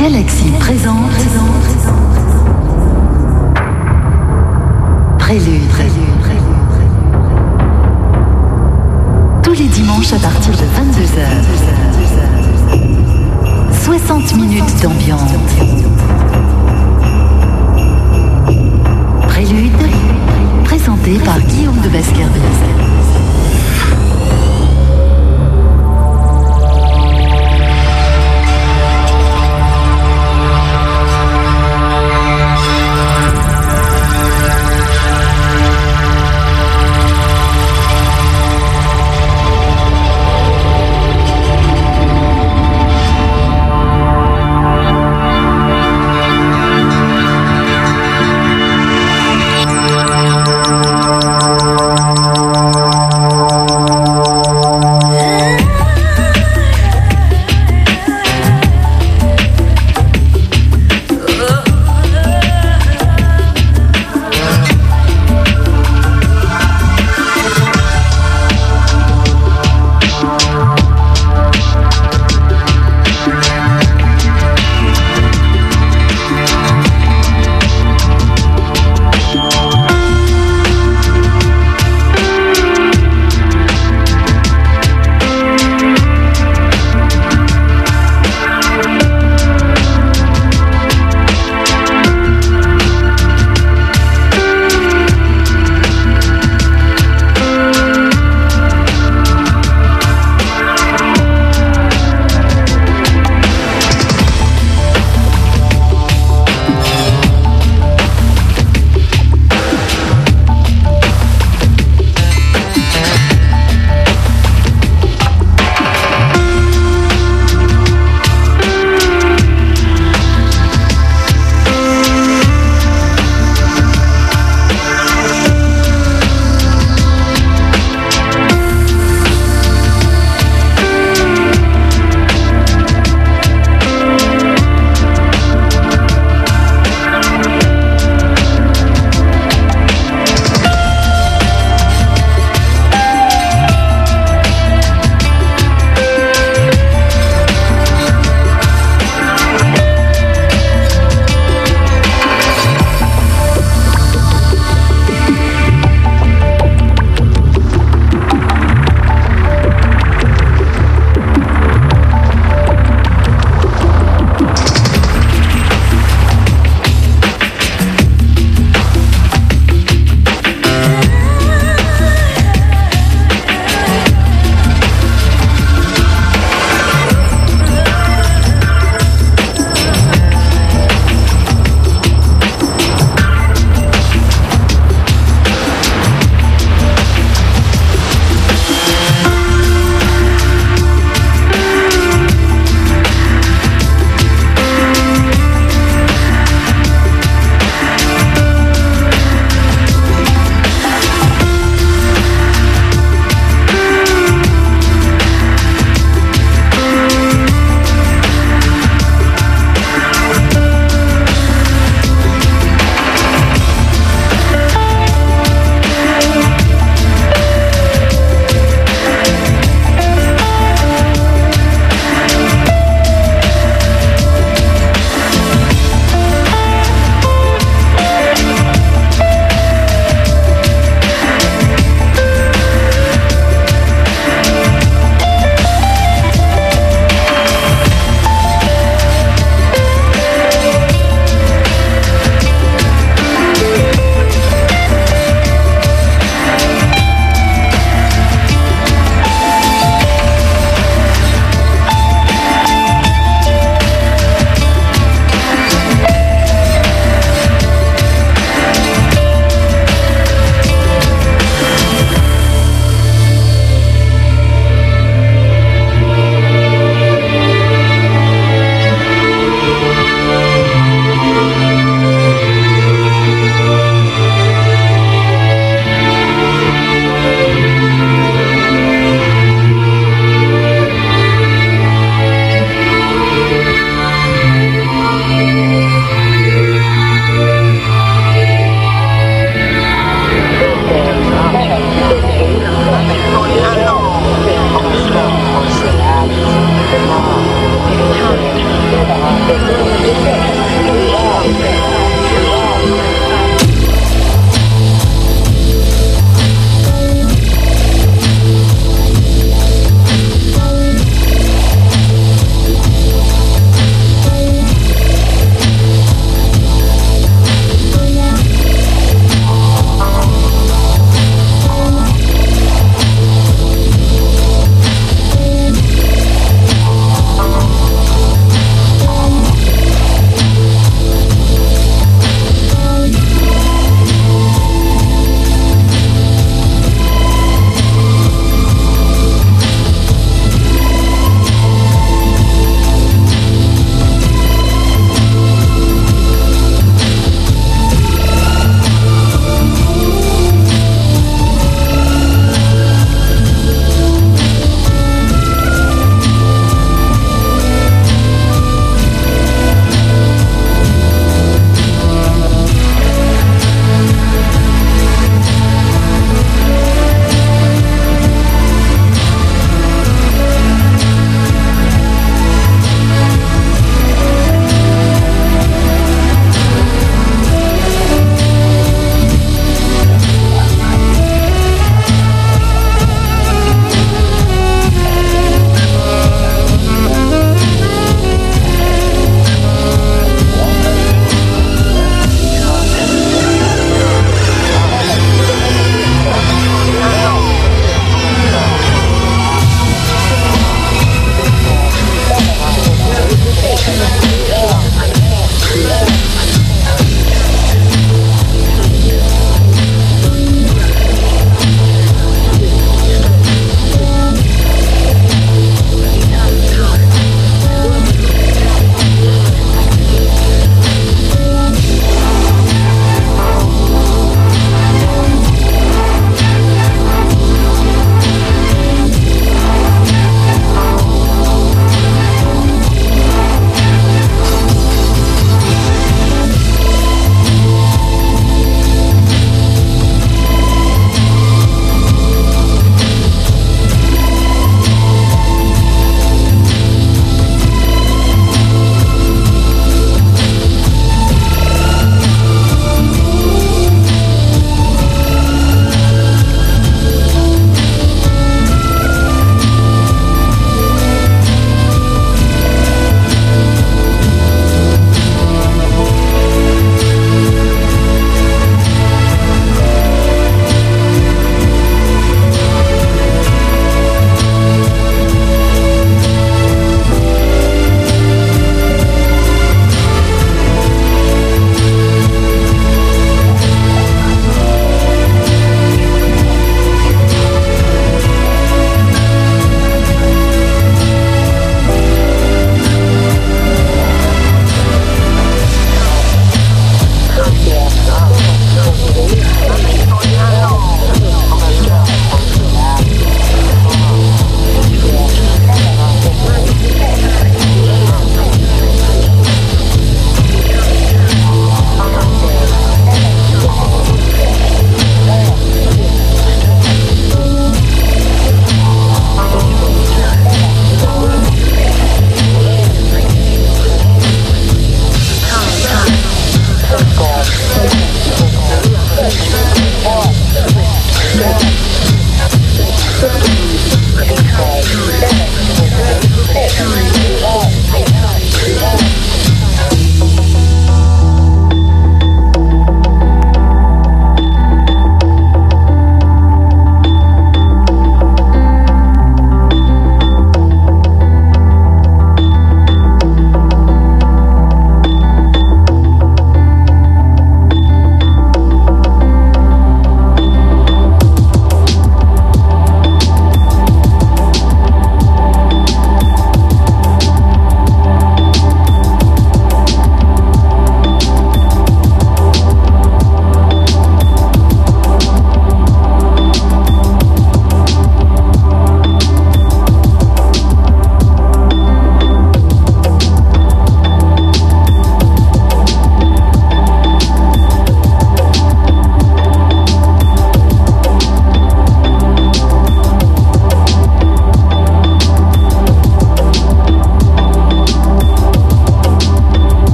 Galaxy présente Prélude. Tous les dimanches à partir de 22h. 60 minutes d'ambiance. Prélude, présenté par Guillaume de Baskerville.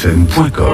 fm.com